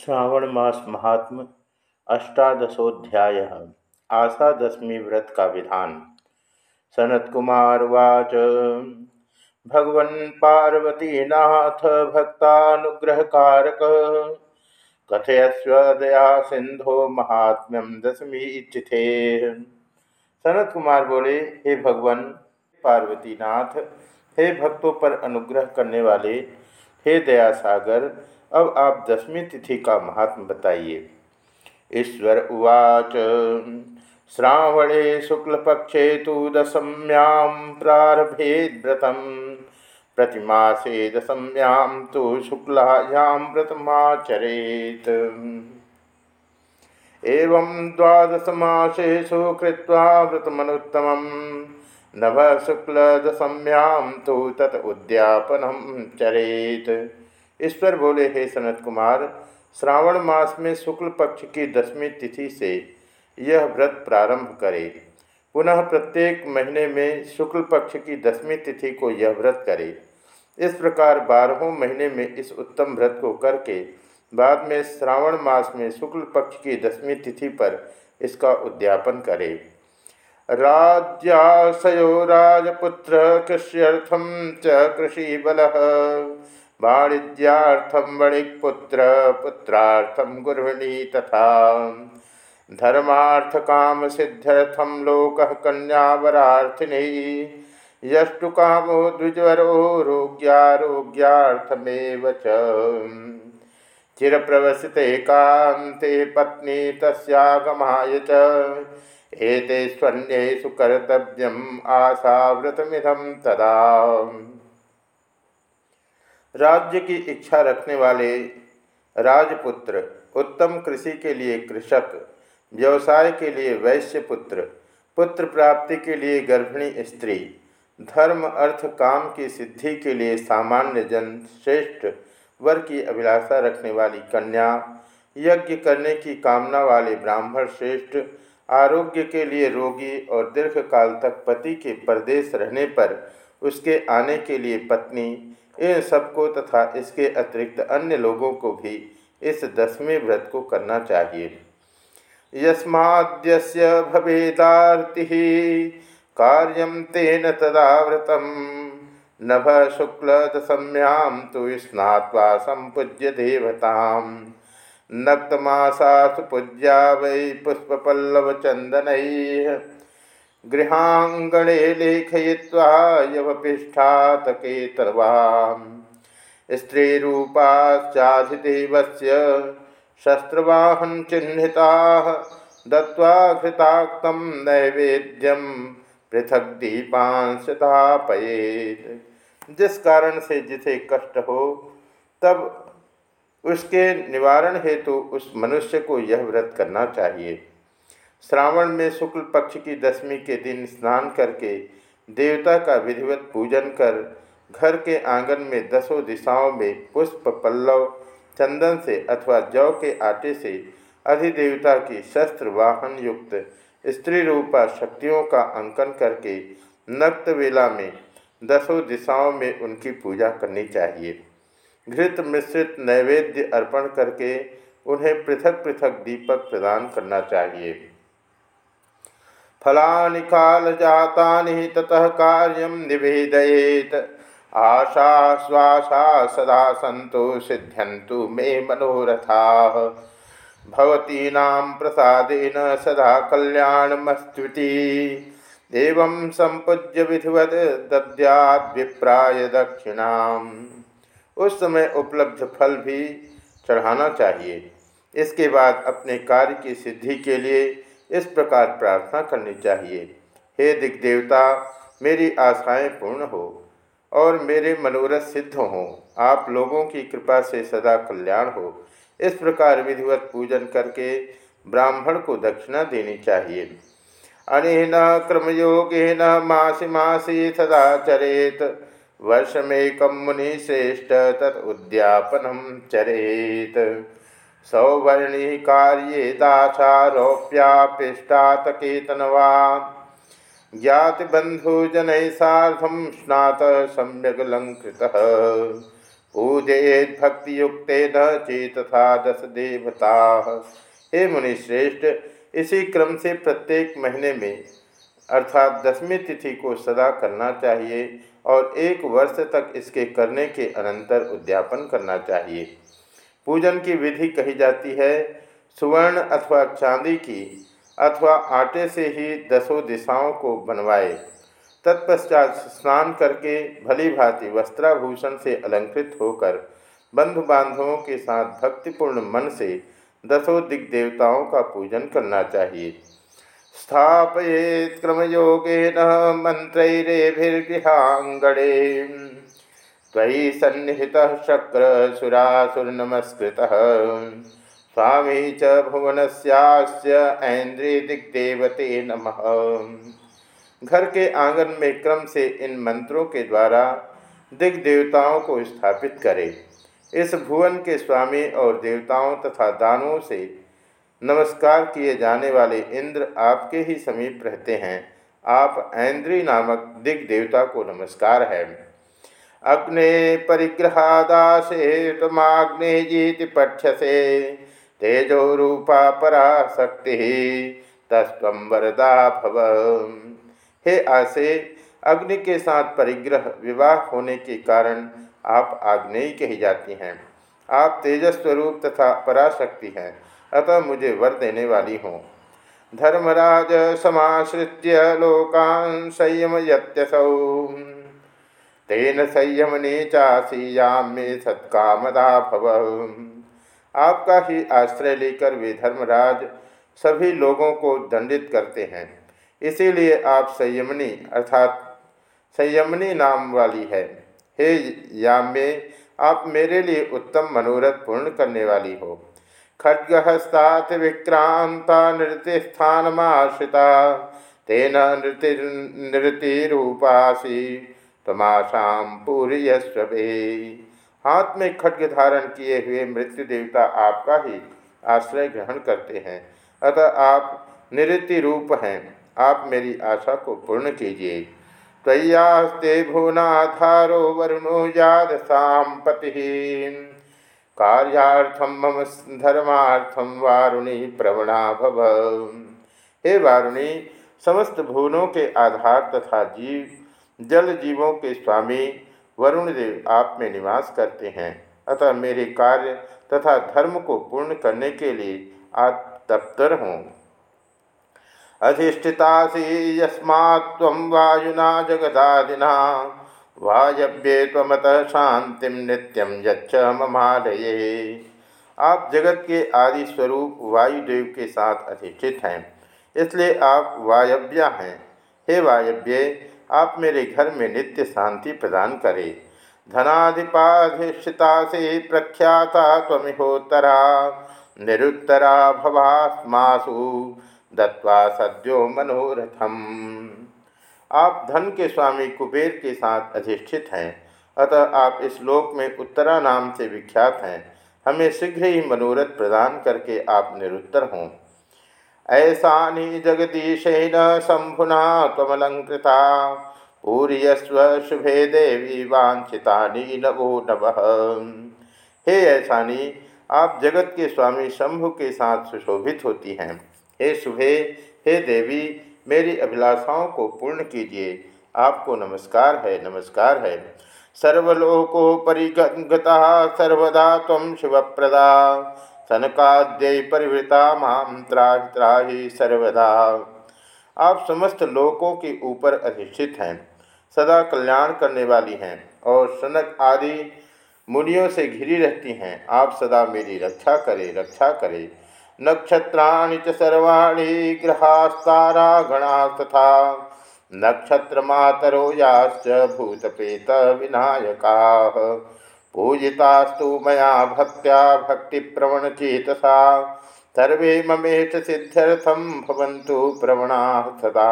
श्रावण मास महात्म अष्टादशोध्याय आशा दशमी व्रत का विधान। सनत कुमार वाच भगवन् पार्वतीनाथ भक्तानुग्रह कारक कथयस्व दया सिंधो महात्म्यम दशमी चिथे सनत कुमार बोले, हे भगवान पार्वतीनाथ, हे भक्तों पर अनुग्रह करने वाले, हे दया सागर अब आप दसवीं तिथि का महात्म बताइए। ईश्वर उवाच, श्रावणे शुक्लपक्षे तो दशम्यां प्रारभेद व्रतम प्रतिमासे दशम्यां तो शुक्लायां व्रतमाचरेत। एवं द्वादशमासेषु कृत्वा व्रतमनुत्तमं नभ शुक्लदशम्यां तो तत् उद्यापनं चरेत। ईश्वर बोले, हे सनत कुमार, श्रावण मास में शुक्ल पक्ष की दसवीं तिथि से यह व्रत प्रारंभ करे। पुनः प्रत्येक महीने में शुक्ल पक्ष की दसवीं तिथि को यह व्रत करे। इस प्रकार बारहों महीने में इस उत्तम व्रत को करके बाद में श्रावण मास में शुक्ल पक्ष की दसवीं तिथि पर इसका उद्यापन करे। राजपुत्र कृष्यर्थम च कृषि बल वाणिज्यार्थम वणिकपुत्र पुत्रार्थम गुरुणी तथा। धर्मार्थ काम सिद्ध्यर्थम लोक कन्यावरार्थिनी। यष्टु कामो द्विजवरो, रोग्यारोग्यार्थमेव च। चिरप्रवसिते कान्ते पत्नी तस्यागमाय च। कर्तव्यम् आशाव्रतमिदं तदा। राज्य की इच्छा रखने वाले राजपुत्र, उत्तम कृषि के लिए कृषक, व्यवसाय के लिए वैश्य पुत्र पुत्र प्राप्ति के लिए गर्भिणी स्त्री, धर्म, अर्थ, काम की सिद्धि के लिए सामान्य जन, श्रेष्ठ वर की अभिलाषा रखने वाली कन्या, यज्ञ करने की कामना वाले ब्राह्मण श्रेष्ठ, आरोग्य के लिए रोगी और दीर्घकाल तक पति के परदेश रहने पर उसके आने के लिए पत्नी इन सबको तथा इसके अतिरिक्त अन्य लोगों को भी इस दसवें व्रत को करना चाहिए। यस्माद्यस्य भवेदार्ति कार्यम तेन तदाव्रतम नभ शुक्ल दशम्याम तो स्नात्वा संपूज्य देवता नक्तमासा पूज्या वै पुष्पल्लव चंदन गृहांगणे लेखय्वा यवपिष्ठातकेतर्वाम् स्त्रीरूपाश्चाधिदेवस्य शस्त्रवाहन चिह्निताः दत्वा घृताक्तं नैवेद्यम पृथक दीपांशतापयेत जिस कारण से जिसे कष्ट हो, तब उसके निवारण हेतु उस मनुष्य को यह व्रत करना चाहिए। श्रावण में शुक्ल पक्ष की दशमी के दिन स्नान करके देवता का विधिवत पूजन कर घर के आँगन में दसों दिशाओं में पुष्प, पल्लव, चंदन से अथवा जौ के आटे से अधिदेवता की शस्त्र वाहन युक्त स्त्री रूपा शक्तियों का अंकन करके नक्त वेला में दसों दिशाओं में उनकी पूजा करनी चाहिए। घृत मिश्रित नैवेद्य अर्पण करके उन्हें पृथक पृथक दीपक प्रदान करना चाहिए। फलानि कालजातानि ततः कार्यं निवेदयेत्। आशा श्वासा सदा सन्तु सिद्ध्यन्तु मे मनोरथाः। भवतीनां प्रसादेन सदा कल्याणमस्त्विति एवं संपूज्य विधिवत दद्याद्विप्राय दक्षिणाम। उस समय उपलब्ध फल भी चढ़ाना चाहिए। इसके बाद अपने कार्य की सिद्धि के लिए इस प्रकार प्रार्थना करनी चाहिए। हे दिग्देवता, मेरी आशाएँ पूर्ण हो और मेरे मनोरथ सिद्ध हों। आप लोगों की कृपा से सदा कल्याण हो। इस प्रकार विधिवत पूजन करके ब्राह्मण को दक्षिणा देनी चाहिए। अनेन क्रमयोगेन मासी मासी सदा चरेत। वर्षमेकम मुनि श्रेष्ठ तत् उद्यापनम चरेत। सौवर्णी कार्ये दाचारोप्यापिष्टातकेतनवा ज्ञातिबंधुजन साधम स्नात न चेतथा दस देवता हे मुनिश्रेष्ठ, इसी क्रम से प्रत्येक महीने में, अर्थात दसवीं तिथि को सदा करना चाहिए और एक वर्ष तक इसके करने के अनंतर उद्यापन करना चाहिए। पूजन की विधि कही जाती है, सुवर्ण अथवा चांदी की, अथवा आटे से ही दसों दिशाओं को बनवाए। तत्पश्चात स्नान करके भली भांति वस्त्राभूषण से अलंकृत होकर बंधु बांधवों के साथ भक्तिपूर्ण मन से दसों दिग देवताओं का पूजन करना चाहिए। स्थापयेत क्रमयोगेन मंत्रेभिर्गृहांगणे त्वयि सन्निहित शक्र सुरासुर नमस्कृत स्वामी च भुवनस्यास्य ऐन्द्री दिग्देवते नमः। घर के आँगन में क्रम से इन मंत्रों के द्वारा दिग देवताओं को स्थापित करें। इस भुवन के स्वामी और देवताओं तथा दानवों से नमस्कार किए जाने वाले इंद्र आपके ही समीप रहते हैं। आप ऐन्द्री नामक दिग देवता को नमस्कार है। अग्ने परिग्रहादासे तमाग्ने जीति पठ्यसे। तेजो रूपा पराशक्ति तस्व वरदा भव। हे आसे अग्नि के साथ परिग्रह विवाह होने के कारण आप आग्नेयी कही जाती हैं। आप तेजस्वरूप तथा पराशक्ति हैं, अतः मुझे वर देने वाली हों। धर्मराज समाश्रित्य लोकान संयम यत्यसौ तेन संयमने चासी याम में सत्कामदा भव। आपका ही आश्रय लेकर वे धर्मराज सभी लोगों को दंडित करते हैं। इसीलिए आप संयमनी, अर्थात संयमनी नाम वाली है। हे याम्य, आप मेरे लिए उत्तम मनोरथ पूर्ण करने वाली हो। खड्गहस्ता विक्रांता नृत्य नृत्यस्थानमाश्रिता तेन नृति नृतिरूपासी तमाशाम पूर्यस्वे हाथ में खड्ग धारण किए हुए मृत्यु देवता आपका ही आश्रय ग्रहण करते हैं। अतः आप नृत्य रूप हैं। आप मेरी आशा को पूर्ण कीजिए। तय्यास्ते भुवनाधारो वरुणो याद साम्पति कार्यार्थम मम धर्मार्थम वारुणी प्रवणा भव। हे वारुणी, समस्त भुवनों के आधार तथा जीव जल जीवों के स्वामी वरुण देव आप में निवास करते हैं। अतः मेरे कार्य तथा धर्म को पूर्ण करने के लिए आप तप्तर हों। अधिष्ठितासी यस्मात् वायुना जगदादिना वायव्ये तमत शांति नित्यम यच्च ममालये आप जगत के आदि स्वरूप वायुदेव के साथ अधिष्ठित हैं, इसलिए आप वायव्या हैं। हे वायव्य आप मेरे घर में नित्य शांति प्रदान करें। धनाधिपाधिष्ठिता से प्रख्याता तमिहोत्तरा निरुत्तरा भवास्मासु दत्वा सद्यो मनोरथम। आप धन के स्वामी कुबेर के साथ अधिष्ठित हैं, अतः आप इस लोक में उत्तरा नाम से विख्यात हैं। हमें शीघ्र ही मनोरथ प्रदान करके आप निरुत्तर हों। ऐसा जगदीशेन शंभुना तमलंकृता पूर्यस्व शुभे देवी वांछिता नवो नव हे ऐसानी आप जगत के स्वामी शंभु के साथ सुशोभित होती हैं। हे शुभे, हे देवी, मेरी अभिलाषाओं को पूर्ण कीजिए। आपको नमस्कार है नमस्कार है। सर्वलोको परिगता सर्वदा तम शिवप्रदा सनकाद्य परिवृता माम त्राहि त्राहि सर्वदा। आप समस्त लोकों के ऊपर अधिष्ठित हैं, सदा कल्याण करने वाली हैं और सनक आदि मुनियों से घिरी रहती हैं। आप सदा मेरी रक्षा करें रक्षा करें। नक्षत्राणि च सर्वाणि ग्रहास्तारा तथा नक्षत्रमातरो याश्च भूतपेत विनायका पूजितास्तु मया भक्त्या भक्तिप्रवणचेतसा। सर्वे ममेश सिद्ध्यर्थम भवन्तु प्रवणा सदा।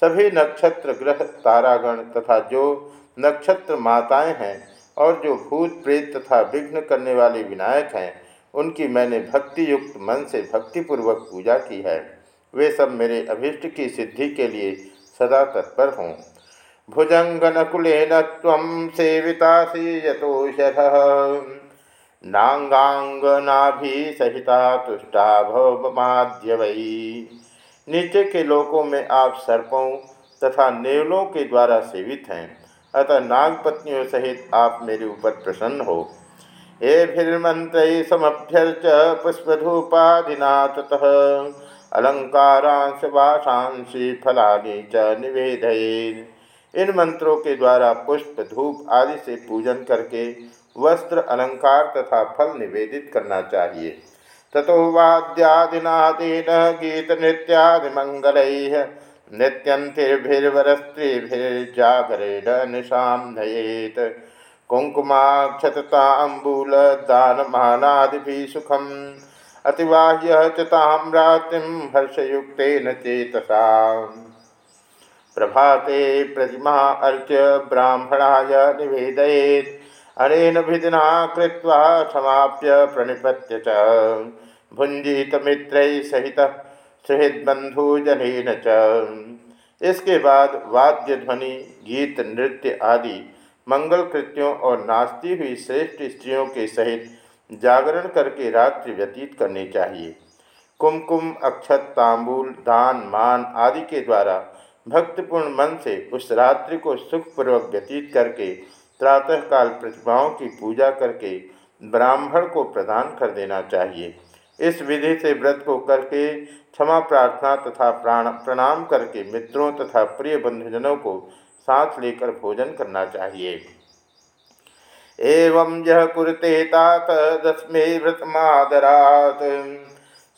सभी नक्षत्र ग्रह, तारागण तथा जो नक्षत्र माताएँ हैं और जो भूत, प्रेत तथा विघ्न करने वाले विनायक हैं, उनकी मैंने भक्ति युक्त मन से भक्तिपूर्वक पूजा की है। वे सब मेरे अभिष्ट की सिद्धि के लिए सदा तत्पर हों। भुजंगनकुलेन त्वं सेवितासि यतोषध नांगांगनाभिसहिता तुष्टा भवमाद्य वही नीचे के लोकों में आप सर्पों तथा नेवलों के द्वारा सेवित हैं, अतः नागपत्नियों सहित आप मेरे ऊपर प्रसन्न हो। फिर्मंत्र समभ्यर्च पुष्पधूपादिना ततः अलंकारांश वाशांशी फलानी च निवेदये इन मंत्रों के द्वारा पुष्प, धूप आदि से पूजन करके वस्त्र, अलंकार तथा फल निवेदित करना चाहिए। ततो वाद्यादिनादीन गीत नृत्यादिमंगल नृत्यंतिर्भिर्वरस्त्रीभिर्जागरेण निशाम नयेत कुंकुमाक्षतताबूल दानमानादि सुखम अतिवाह्य चातिम हर्षयुक्न चेतसा प्रभाते प्रतिमा अर्च्य ब्राह्मणाय निवेदयेत्। अनेन विधिना कृत्वा समाप्य प्रणिपत्य च। भुंजीत मित्र सहित सुहृदबंधुजन च। इसके बाद वाद्य ध्वनि गीत, नृत्य आदि मंगल कृत्यों और नाचती हुई श्रेष्ठ स्त्रियों के सहित जागरण करके रात्रि व्यतीत करनी चाहिए। कुमकुम, अक्षत, तांबूल, दान, मान आदि के द्वारा भक्तिपूर्ण मन से उस रात्रि को सुखपूर्वक व्यतीत करके प्रातःकाल प्रतिभाओं की पूजा करके ब्राह्मण को प्रदान कर देना चाहिए। इस विधि से व्रत को करके, क्षमा प्रार्थना तथा प्राण, प्रणाम करके मित्रों तथा प्रिय बंधुजनों को साथ लेकर भोजन करना चाहिए। एवं यह कुरते तात, दसमे व्रतमादरात।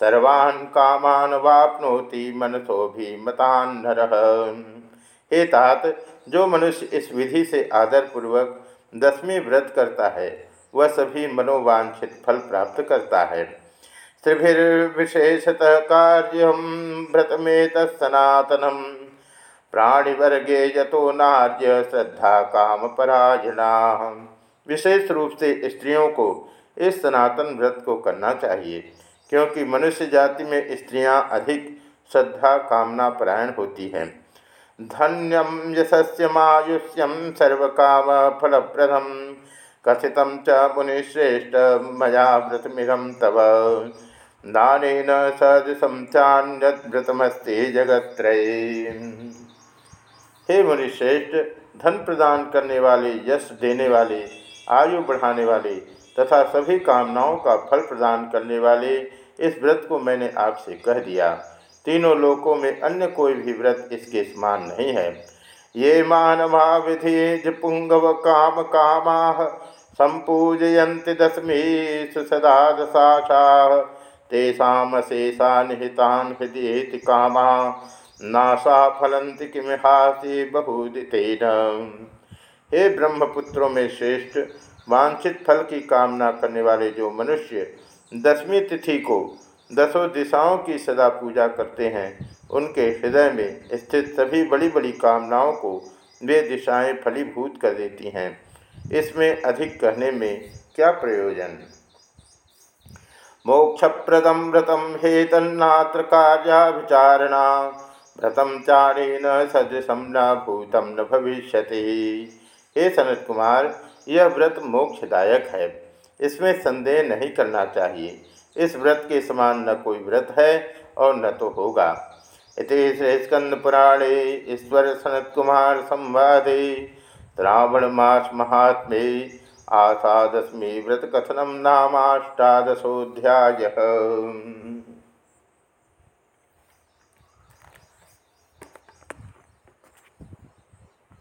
सर्वान् कामान वापनोति मनसो भी मतान हे तात, जो मनुष्य इस विधि से आदरपूर्वक दसवीं व्रत करता है, वह सभी मनोवांछित फल प्राप्त करता है। त्रिभिर्विशेषतः कार्य व्रतमेत सनातनम। प्राणिवर्गे यतो नार्य श्रद्धा काम परायणा विशेष रूप से स्त्रियों को इस सनातन व्रत को करना चाहिए। क्योंकि मनुष्य जाति में स्त्रियाँ अधिक श्रद्धा, कामना परायण होती हैं। धन्यम यशस्यमायुष्यम सर्वकाम फलप्रदम कथित च मुनिश्रेष्ठ मया व्रतमिदम तव दान सदृशम चान्यव्रतमस्ते जगत्रय हे मुनिश्रेष्ठ, धन प्रदान करने वाले, यश देने वाले, आयु बढ़ाने वाले तथा सभी कामनाओं का फल प्रदान करने वाले इस व्रत को मैंने आपसे कह दिया। तीनों लोकों में अन्य कोई भी व्रत इसके समान नहीं है। ये मानवा विधि पुंगव काम कामा संपूजयंत दशमी सुसदा दशाशा तेषाशेषा निहितान हृदय कामा। नाशा फलंति किमिहासी बहुदितेन। हे ब्रह्मपुत्रों में श्रेष्ठ वांछित फल की कामना करने वाले जो मनुष्य दसवीं तिथि को दसों दिशाओं की सदा पूजा करते हैं, उनके हृदय में स्थित सभी बड़ी बड़ी कामनाओं को वे दिशाएँ फलीभूत कर देती हैं। इसमें अधिक कहने में क्या प्रयोजन? मोक्षप्रदम व्रतम हेतन्नात्र कार्याचारणा व्रतम चारेण सदृशम न भूतम न भविष्य हे सनत कुमार यह व्रत मोक्षदायक है। इसमें संदेह नहीं करना चाहिए। इस व्रत के समान न कोई व्रत है और न तो होगा। इति पुराणे ईश्वर सनत कुमार संवादे। श्रावण मास महात्मे आषादशमी व्रत कथनम नामाष्टादशोध्याय